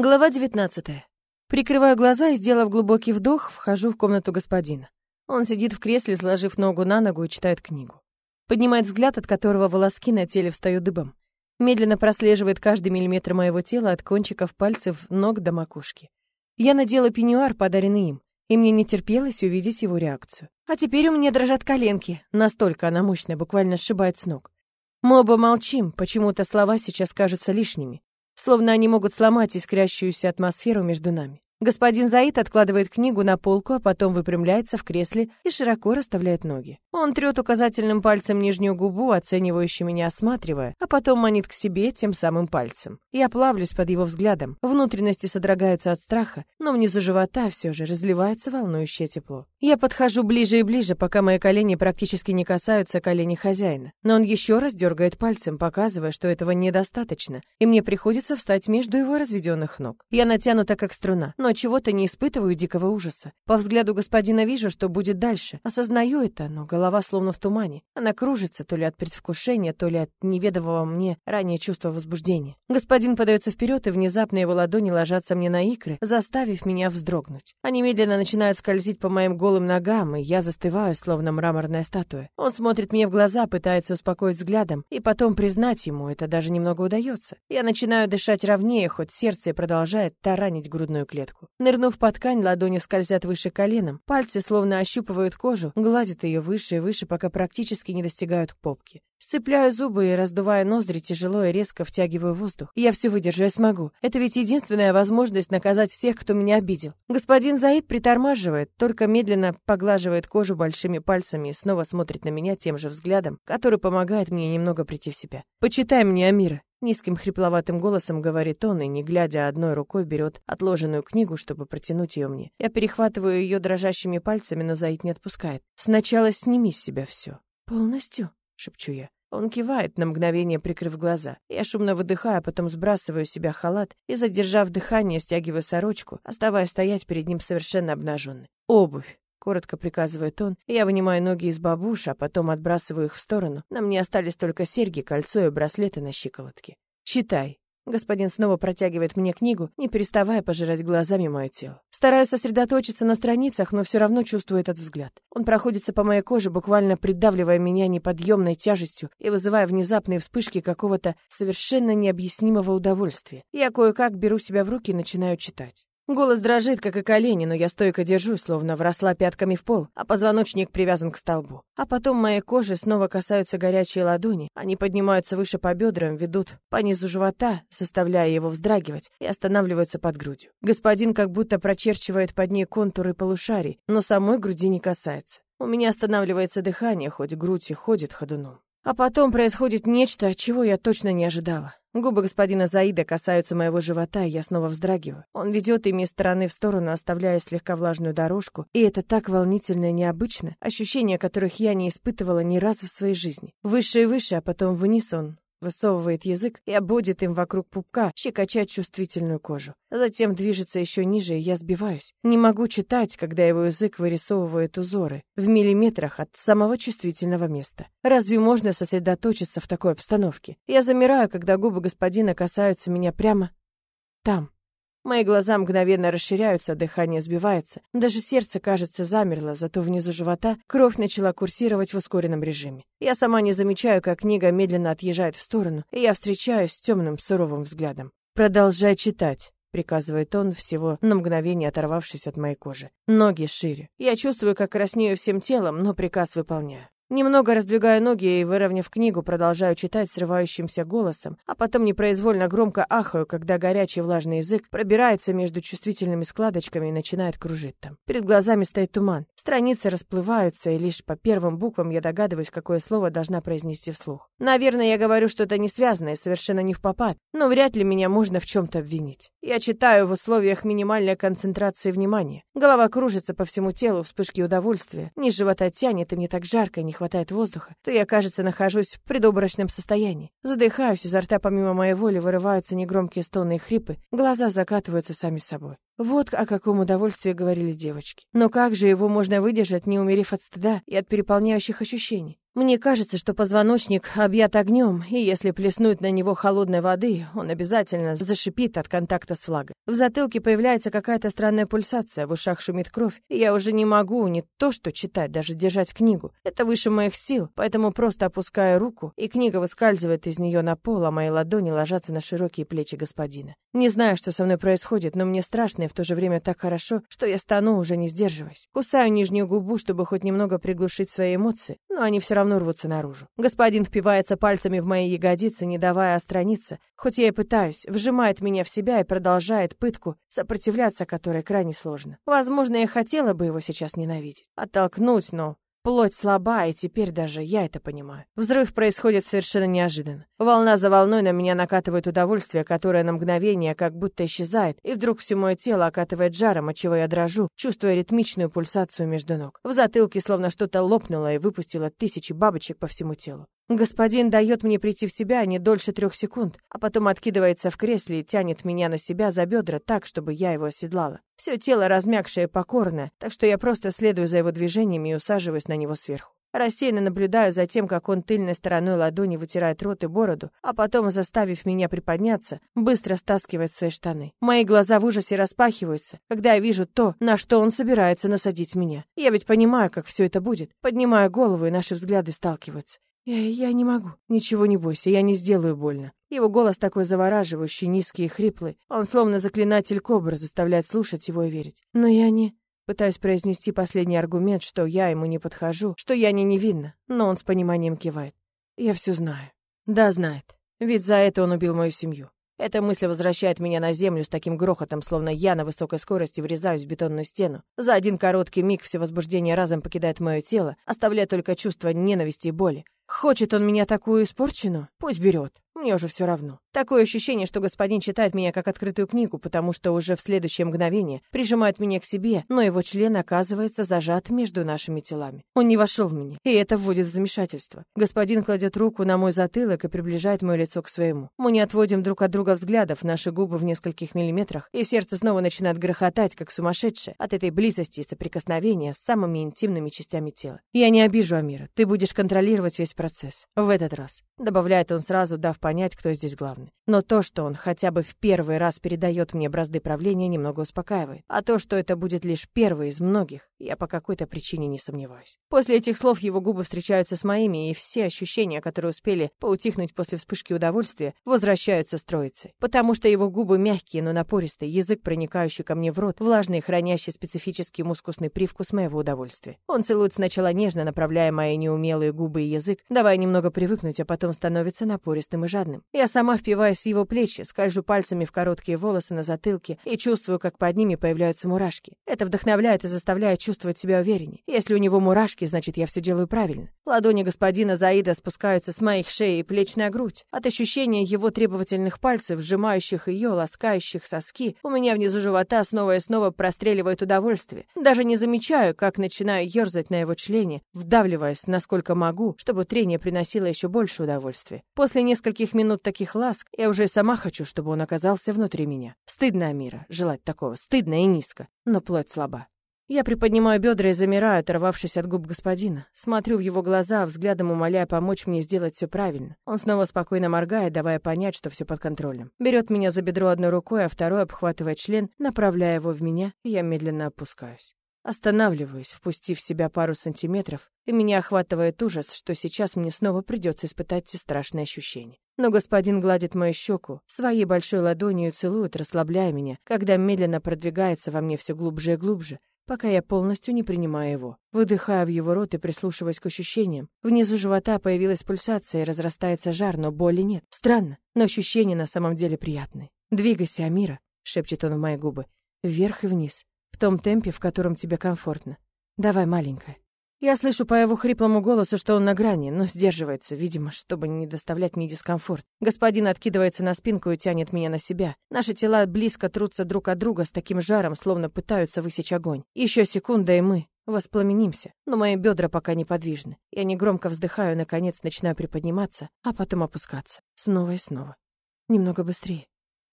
Глава 19. Прикрываю глаза и, сделав глубокий вдох, вхожу в комнату господина. Он сидит в кресле, сложив ногу на ногу и читает книгу. Поднимает взгляд, от которого волоски на теле встают дыбом. Медленно прослеживает каждый миллиметр моего тела от кончиков пальцев ног до макушки. Я надела пеньюар, подаренный им, и мне не терпелось увидеть его реакцию. А теперь у меня дрожат коленки, настолько она мощная, буквально сшибает с ног. Мы оба молчим, почему-то слова сейчас кажутся лишними словно они могут сломать искрящуюся атмосферу между нами. Господин Заид откладывает книгу на полку, а потом выпрямляется в кресле и широко расставляет ноги. Он трёт указательным пальцем нижнюю губу, оценивающе меня осматривая, а потом манит к себе тем самым пальцем. Я плавлюсь под его взглядом. Внутренности содрогаются от страха, но внизу живота все же разливается волнующее тепло. Я подхожу ближе и ближе, пока мои колени практически не касаются коленей хозяина. Но он еще раз дергает пальцем, показывая, что этого недостаточно, и мне приходится встать между его разведенных ног. Я натянута как струна, но чего-то не испытываю дикого ужаса. По взгляду господина вижу, что будет дальше. Осознаю это, но голова словно в тумане. Она кружится то ли от предвкушения, то ли от неведомого мне ранее чувства возбуждения. Господин подается вперед, и внезапно его ладони ложатся мне на икры, заставив меня вздрогнуть. Они медленно начинают скользить по моим голым ногам, и я застываю, словно мраморная статуя. Он смотрит мне в глаза, пытается успокоить взглядом, и потом признать ему это даже немного удается. Я начинаю дышать ровнее, хоть сердце продолжает таранить грудную клетку. Нырнув под ткань, ладони скользят выше коленом, пальцы словно ощупывают кожу, гладят ее выше и выше, пока практически не достигают попки. Сцепляю зубы и, раздувая ноздри, тяжело и резко втягиваю воздух. Я все выдержу, я смогу. Это ведь единственная возможность наказать всех, кто меня обидел. Господин Заид притормаживает, только медленно поглаживает кожу большими пальцами и снова смотрит на меня тем же взглядом, который помогает мне немного прийти в себя. «Почитай мне, Амира». Низким хрипловатым голосом говорит он и, не глядя одной рукой, берет отложенную книгу, чтобы протянуть ее мне. Я перехватываю ее дрожащими пальцами, но Заид не отпускает. «Сначала сними с себя все». «Полностью?» — шепчу я. Он кивает, на мгновение прикрыв глаза. Я шумно выдыхаю, а потом сбрасываю с себя халат и, задержав дыхание, стягиваю сорочку, оставаясь стоять перед ним совершенно обнаженной. «Обувь!» — коротко приказывает он. Я вынимаю ноги из бабуши, а потом отбрасываю их в сторону. На мне остались только серьги, кольцо и браслеты на щиколотке. «Читай!» Господин снова протягивает мне книгу, не переставая пожирать глазами мое тело. Стараюсь сосредоточиться на страницах, но все равно чувствую этот взгляд. Он проходится по моей коже, буквально придавливая меня неподъемной тяжестью и вызывая внезапные вспышки какого-то совершенно необъяснимого удовольствия. Я кое-как беру себя в руки и начинаю читать. Голос дрожит, как и колени, но я стойко держусь, словно вросла пятками в пол, а позвоночник привязан к столбу. А потом моей кожи снова касаются горячие ладони, они поднимаются выше по бедрам, ведут по низу живота, заставляя его вздрагивать, и останавливаются под грудью. Господин как будто прочерчивает под ней контуры полушарий, но самой груди не касается. У меня останавливается дыхание, хоть грудь и ходит ходуном. А потом происходит нечто, чего я точно не ожидала. Губы господина Заида касаются моего живота, и я снова вздрагиваю. Он ведет ими из стороны в сторону, оставляя слегка влажную дорожку, и это так волнительно и необычно, ощущения которых я не испытывала ни разу в своей жизни. Выше и выше, а потом вниз он высовывает язык и обводит им вокруг пупка, щекоча чувствительную кожу. Затем движется еще ниже, и я сбиваюсь. Не могу читать, когда его язык вырисовывает узоры в миллиметрах от самого чувствительного места. Разве можно сосредоточиться в такой обстановке? Я замираю, когда губы господина касаются меня прямо там. Мои глаза мгновенно расширяются, дыхание сбивается. Даже сердце, кажется, замерло, зато внизу живота кровь начала курсировать в ускоренном режиме. Я сама не замечаю, как книга медленно отъезжает в сторону, и я встречаюсь с темным, суровым взглядом. «Продолжай читать», — приказывает он, всего на мгновение оторвавшись от моей кожи. Ноги шире. Я чувствую, как краснею всем телом, но приказ выполняю. Немного раздвигаю ноги и, выровняв книгу, продолжаю читать срывающимся голосом, а потом непроизвольно громко ахаю, когда горячий влажный язык пробирается между чувствительными складочками и начинает кружить там. Перед глазами стоит туман. Страницы расплываются, и лишь по первым буквам я догадываюсь, какое слово должна произнести вслух. Наверное, я говорю что-то несвязанное, совершенно не в попад, но вряд ли меня можно в чем-то обвинить. Я читаю в условиях минимальной концентрации внимания. Голова кружится по всему телу, вспышки удовольствия. Низ живота тянет, и мне так жарко, не хватает воздуха, то я, кажется, нахожусь в предобморочном состоянии. Задыхаюсь, изо рта помимо моей воли вырываются негромкие стоны и хрипы, глаза закатываются сами собой. Вот о каком удовольствии говорили девочки. Но как же его можно выдержать, не умерев от стыда и от переполняющих ощущений? Мне кажется, что позвоночник объят огнем, и если плеснуть на него холодной воды, он обязательно зашипит от контакта с влагой. В затылке появляется какая-то странная пульсация, в ушах шумит кровь, и я уже не могу не то что читать, даже держать книгу. Это выше моих сил, поэтому просто опускаю руку, и книга выскальзывает из нее на пол, а мои ладони ложатся на широкие плечи господина. Не знаю, что со мной происходит, но мне страшно и в то же время так хорошо, что я стану, уже не сдерживаясь. Кусаю нижнюю губу, чтобы хоть немного приглушить свои эмоции, но они все равно равно рвутся наружу. Господин впивается пальцами в мои ягодицы, не давая остраниться, хоть я и пытаюсь, вжимает меня в себя и продолжает пытку, сопротивляться которой крайне сложно. Возможно, я хотела бы его сейчас ненавидеть, оттолкнуть, но Плоть слаба, и теперь даже я это понимаю. Взрыв происходит совершенно неожиданно. Волна за волной на меня накатывает удовольствие, которое на мгновение как будто исчезает, и вдруг все мое тело окатывает жаром, от чего я дрожу, чувствуя ритмичную пульсацию между ног. В затылке словно что-то лопнуло и выпустило тысячи бабочек по всему телу. Господин дает мне прийти в себя не дольше трех секунд, а потом откидывается в кресле и тянет меня на себя за бедра так, чтобы я его оседлала. Все тело размягшее покорное, так что я просто следую за его движениями и усаживаюсь на него сверху. Рассеянно наблюдаю за тем, как он тыльной стороной ладони вытирает рот и бороду, а потом, заставив меня приподняться, быстро стаскивает свои штаны. Мои глаза в ужасе распахиваются, когда я вижу то, на что он собирается насадить меня. Я ведь понимаю, как все это будет. Поднимаю голову, и наши взгляды сталкиваются. Я, я не могу. Ничего не бойся, я не сделаю больно. Его голос такой завораживающий, низкий и хриплый. Он словно заклинатель кобр заставляет слушать его и верить. Но я не... Пытаюсь произнести последний аргумент, что я ему не подхожу, что я не невинна, но он с пониманием кивает. Я все знаю. Да, знает. Ведь за это он убил мою семью. Эта мысль возвращает меня на землю с таким грохотом, словно я на высокой скорости врезаюсь в бетонную стену. За один короткий миг все возбуждение разом покидает мое тело, оставляя только чувство ненависти и боли. Хочет он меня такую испорченную? Пусть берет. Мне уже все равно. Такое ощущение, что господин читает меня как открытую книгу, потому что уже в следующее мгновение прижимает меня к себе, но его член оказывается зажат между нашими телами. Он не вошел в меня, и это вводит в замешательство. Господин кладет руку на мой затылок и приближает мое лицо к своему. Мы не отводим друг от друга взглядов, наши губы в нескольких миллиметрах, и сердце снова начинает грохотать, как сумасшедшее, от этой близости и соприкосновения с самыми интимными частями тела. Я не обижу Амира, ты будешь контролировать весь процесс. В этот раз. Добавляет он сразу, дав понять, кто здесь главный. Но то, что он хотя бы в первый раз передает мне бразды правления, немного успокаивает. А то, что это будет лишь первый из многих, я по какой-то причине не сомневаюсь. После этих слов его губы встречаются с моими, и все ощущения, которые успели поутихнуть после вспышки удовольствия, возвращаются строиться. Потому что его губы мягкие, но напористые, язык, проникающий ко мне в рот, влажный, хранящий специфический мускусный привкус моего удовольствия. Он целует сначала нежно, направляя мои неумелые губы и язык, давая немного привыкнуть, а потом становится напористым и жадным. Я сама впиваюсь в его плечи, скольжу пальцами в короткие волосы на затылке и чувствую, как под ними появляются мурашки. Это вдохновляет и заставляет чувствовать себя увереннее. Если у него мурашки, значит, я все делаю правильно. Ладони господина Заида спускаются с моих шеи и плеч на грудь. От ощущения его требовательных пальцев, сжимающих ее, ласкающих соски, у меня внизу живота снова и снова простреливает удовольствие. Даже не замечаю, как начинаю ерзать на его члене, вдавливаясь, насколько могу, чтобы трение приносило еще больше удовольствия. После нескольких минут таких ласк я уже сама хочу, чтобы он оказался внутри меня. Стыдно, Амира, желать такого. Стыдно и низко. Но плоть слаба. Я приподнимаю бедра и замираю, оторвавшись от губ господина. Смотрю в его глаза, взглядом умоляя помочь мне сделать все правильно. Он снова спокойно моргает, давая понять, что все под контролем. Берет меня за бедро одной рукой, а второй обхватывает член, направляя его в меня, и я медленно опускаюсь. Останавливаюсь, впустив в себя пару сантиметров, и меня охватывает ужас, что сейчас мне снова придется испытать те страшные ощущения. Но господин гладит мою щеку, своей большой ладонью целует, расслабляя меня, когда медленно продвигается во мне все глубже и глубже, пока я полностью не принимаю его. Выдыхая в его рот и прислушиваясь к ощущениям. Внизу живота появилась пульсация и разрастается жар, но боли нет. Странно, но ощущения на самом деле приятные. «Двигайся, Амира», — шепчет он в мои губы. «Вверх и вниз. В том темпе, в котором тебе комфортно. Давай, маленькая. Я слышу по его хриплому голосу, что он на грани, но сдерживается, видимо, чтобы не доставлять мне дискомфорт. Господин откидывается на спинку и тянет меня на себя. Наши тела близко трутся друг от друга с таким жаром, словно пытаются высечь огонь. Еще секунда, и мы воспламенимся, но мои бедра пока неподвижны. Я негромко вздыхаю, наконец начинаю приподниматься, а потом опускаться. Снова и снова. Немного быстрее.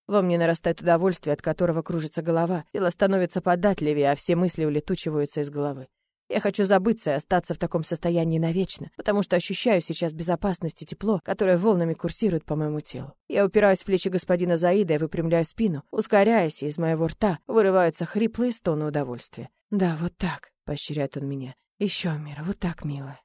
Во мне нарастает удовольствие, от которого кружится голова, тело становится податливее, а все мысли улетучиваются из головы. Я хочу забыться и остаться в таком состоянии навечно, потому что ощущаю сейчас безопасность и тепло, которое волнами курсирует по моему телу. Я упираюсь в плечи господина Заида и выпрямляю спину, ускоряясь, и из моего рта вырываются хриплые стоны удовольствия. «Да, вот так», — поощряет он меня. «Еще, Мира, вот так, милая».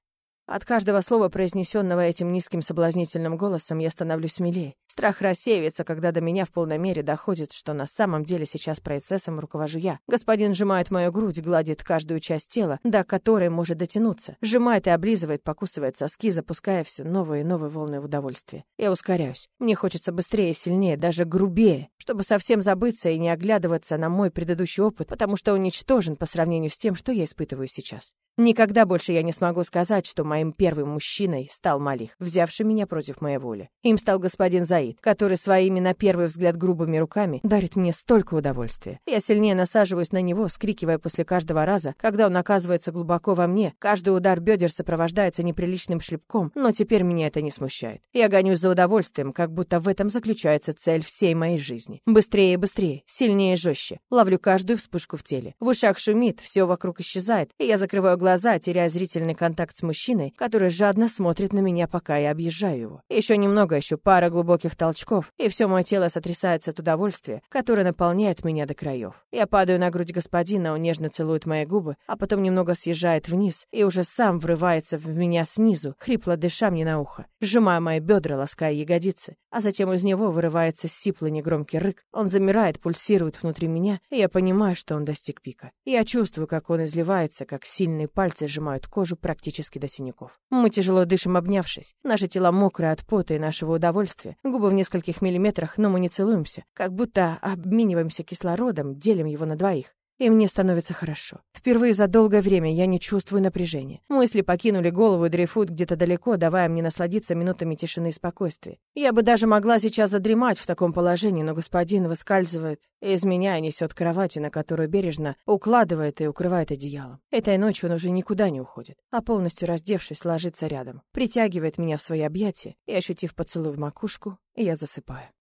От каждого слова, произнесенного этим низким соблазнительным голосом, я становлюсь смелее. Страх рассеивается, когда до меня в полной мере доходит, что на самом деле сейчас процессом руковожу я. Господин сжимает мою грудь, гладит каждую часть тела, до которой может дотянуться. Сжимает и облизывает, покусывает соски, запуская все новые и новые волны удовольствия. Я ускоряюсь. Мне хочется быстрее сильнее, даже грубее, чтобы совсем забыться и не оглядываться на мой предыдущий опыт, потому что он ничтожен по сравнению с тем, что я испытываю сейчас. Никогда больше я не смогу сказать, что моим первым мужчиной стал Малих, взявший меня против моей воли. Им стал господин Заид, который своими на первый взгляд грубыми руками дарит мне столько удовольствия. Я сильнее насаживаюсь на него, вскрикивая после каждого раза, когда он оказывается глубоко во мне. Каждый удар бедер сопровождается неприличным шлепком, но теперь меня это не смущает. Я гонюсь за удовольствием, как будто в этом заключается цель всей моей жизни. Быстрее и быстрее, сильнее и жестче. Ловлю каждую вспышку в теле. В ушах шумит, все вокруг исчезает, и я закрываю глаза, теряя зрительный контакт с мужчиной, который жадно смотрит на меня, пока я объезжаю его. Еще немного, еще пара глубоких толчков, и все мое тело сотрясается от удовольствия, которое наполняет меня до краев. Я падаю на грудь господина, он нежно целует мои губы, а потом немного съезжает вниз и уже сам врывается в меня снизу, хрипло дыша мне на ухо, сжимая мои бедра, лаская ягодицы, а затем из него вырывается сиплый негромкий рык. Он замирает, пульсирует внутри меня, и я понимаю, что он достиг пика. Я чувствую, как он изливается, как сильные пальцы сжимают кожу практически до синяков. Мы тяжело дышим, обнявшись. Наши тела мокрые от пота и нашего удовольствия. Губы в нескольких миллиметрах, но мы не целуемся. Как будто обмениваемся кислородом, делим его на двоих и мне становится хорошо. Впервые за долгое время я не чувствую напряжения. Мысли покинули голову и дрейфуют где-то далеко, давая мне насладиться минутами тишины и спокойствия. Я бы даже могла сейчас задремать в таком положении, но господин выскальзывает из меня и несет кровати, на которую бережно укладывает и укрывает одеялом. Этой ночью он уже никуда не уходит, а полностью раздевшись, ложится рядом, притягивает меня в свои объятия и, ощутив поцелуй в макушку, я засыпаю.